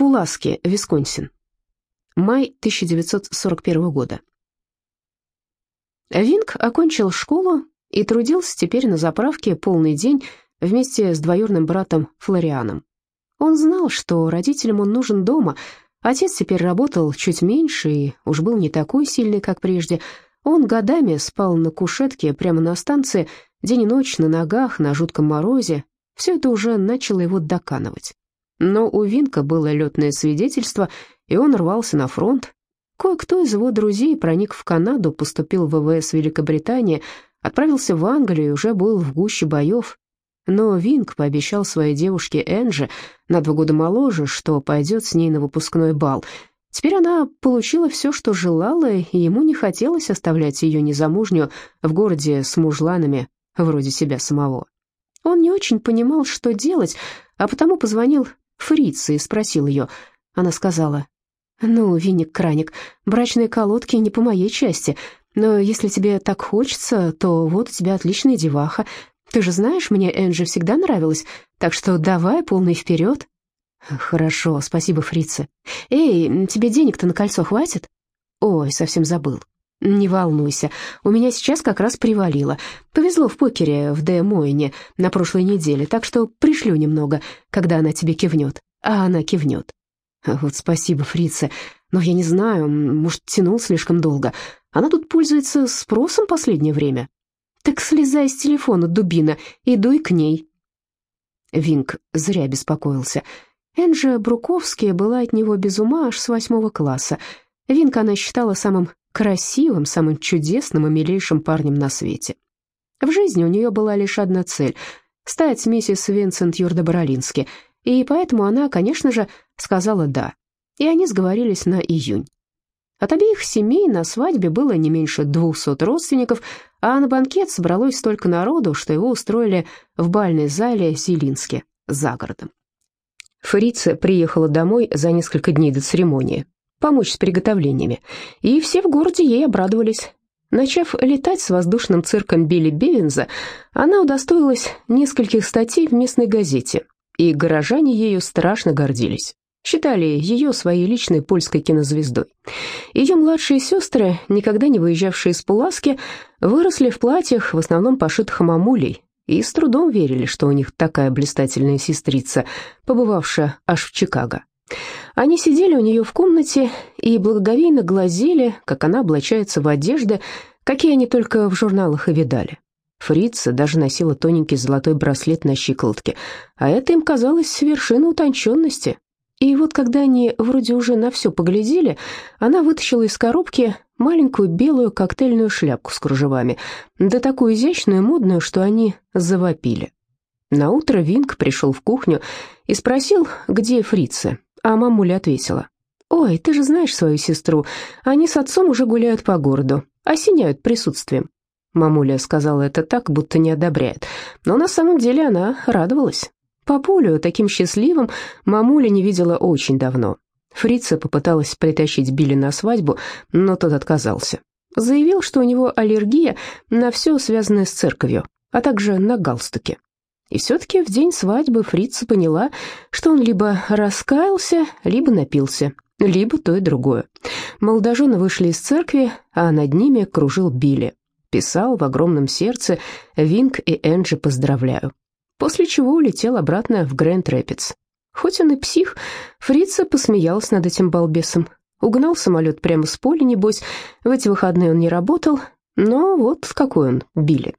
Пуласки, Висконсин. Май 1941 года. Винг окончил школу и трудился теперь на заправке полный день вместе с двоюродным братом Флорианом. Он знал, что родителям он нужен дома. Отец теперь работал чуть меньше и уж был не такой сильный, как прежде. Он годами спал на кушетке прямо на станции, день и ночь на ногах, на жутком морозе. Все это уже начало его доканывать. Но у Винка было летное свидетельство, и он рвался на фронт. Кое-кто из его друзей проник в Канаду, поступил в ВВС Великобритании, отправился в Англию и уже был в гуще боев. Но Винг пообещал своей девушке Энджи, на два года моложе, что пойдет с ней на выпускной бал. Теперь она получила все, что желала, и ему не хотелось оставлять ее незамужнюю в городе с мужланами, вроде себя самого. Он не очень понимал, что делать, а потому позвонил Фрице и спросил ее. Она сказала, «Ну, Винник-краник, брачные колодки не по моей части, но если тебе так хочется, то вот у тебя отличная деваха. Ты же знаешь, мне Энджи всегда нравилась, так что давай полный вперед». «Хорошо, спасибо, фрица. Эй, тебе денег-то на кольцо хватит?» «Ой, совсем забыл». «Не волнуйся, у меня сейчас как раз привалило. Повезло в покере в Де Мойне на прошлой неделе, так что пришлю немного, когда она тебе кивнет. А она кивнет». «Вот спасибо, фрица, но я не знаю, может, тянул слишком долго. Она тут пользуется спросом последнее время». «Так слезай с телефона, дубина, и дуй к ней». Винг зря беспокоился. Энджи Бруковская была от него без ума аж с восьмого класса. Винг она считала самым красивым, самым чудесным и милейшим парнем на свете. В жизни у нее была лишь одна цель — стать миссис Винсент Юрдо-Баролински, и поэтому она, конечно же, сказала «да», и они сговорились на июнь. От обеих семей на свадьбе было не меньше двухсот родственников, а на банкет собралось столько народу, что его устроили в бальной зале Зелинске, за городом. Фрица приехала домой за несколько дней до церемонии помочь с приготовлениями, и все в городе ей обрадовались. Начав летать с воздушным цирком Билли Бевинза, она удостоилась нескольких статей в местной газете, и горожане ею страшно гордились. Считали ее своей личной польской кинозвездой. Ее младшие сестры, никогда не выезжавшие из Пуласки, выросли в платьях, в основном пошитых мамулей, и с трудом верили, что у них такая блистательная сестрица, побывавшая аж в Чикаго. Они сидели у нее в комнате и благоговейно глазели, как она облачается в одежды, какие они только в журналах и видали. Фрица даже носила тоненький золотой браслет на щиколотке, а это им казалось вершиной утонченности. И вот когда они вроде уже на все поглядели, она вытащила из коробки маленькую белую коктейльную шляпку с кружевами, да такую изящную и модную, что они завопили. Наутро Винг пришел в кухню и спросил, где Фрица, а мамуля ответила. «Ой, ты же знаешь свою сестру. Они с отцом уже гуляют по городу, осеняют присутствием». Мамуля сказала это так, будто не одобряет, но на самом деле она радовалась. Папулю, таким счастливым, мамуля не видела очень давно. Фрица попыталась притащить Билли на свадьбу, но тот отказался. Заявил, что у него аллергия на все, связанное с церковью, а также на галстуке. И все-таки в день свадьбы Фрица поняла, что он либо раскаялся, либо напился, либо то и другое. Молодожены вышли из церкви, а над ними кружил Билли. Писал в огромном сердце «Винг и Энджи поздравляю». После чего улетел обратно в Грэнд Рэпидс. Хоть он и псих, Фрица посмеялась над этим балбесом. Угнал самолет прямо с поля, небось. В эти выходные он не работал, но вот какой он, Билли.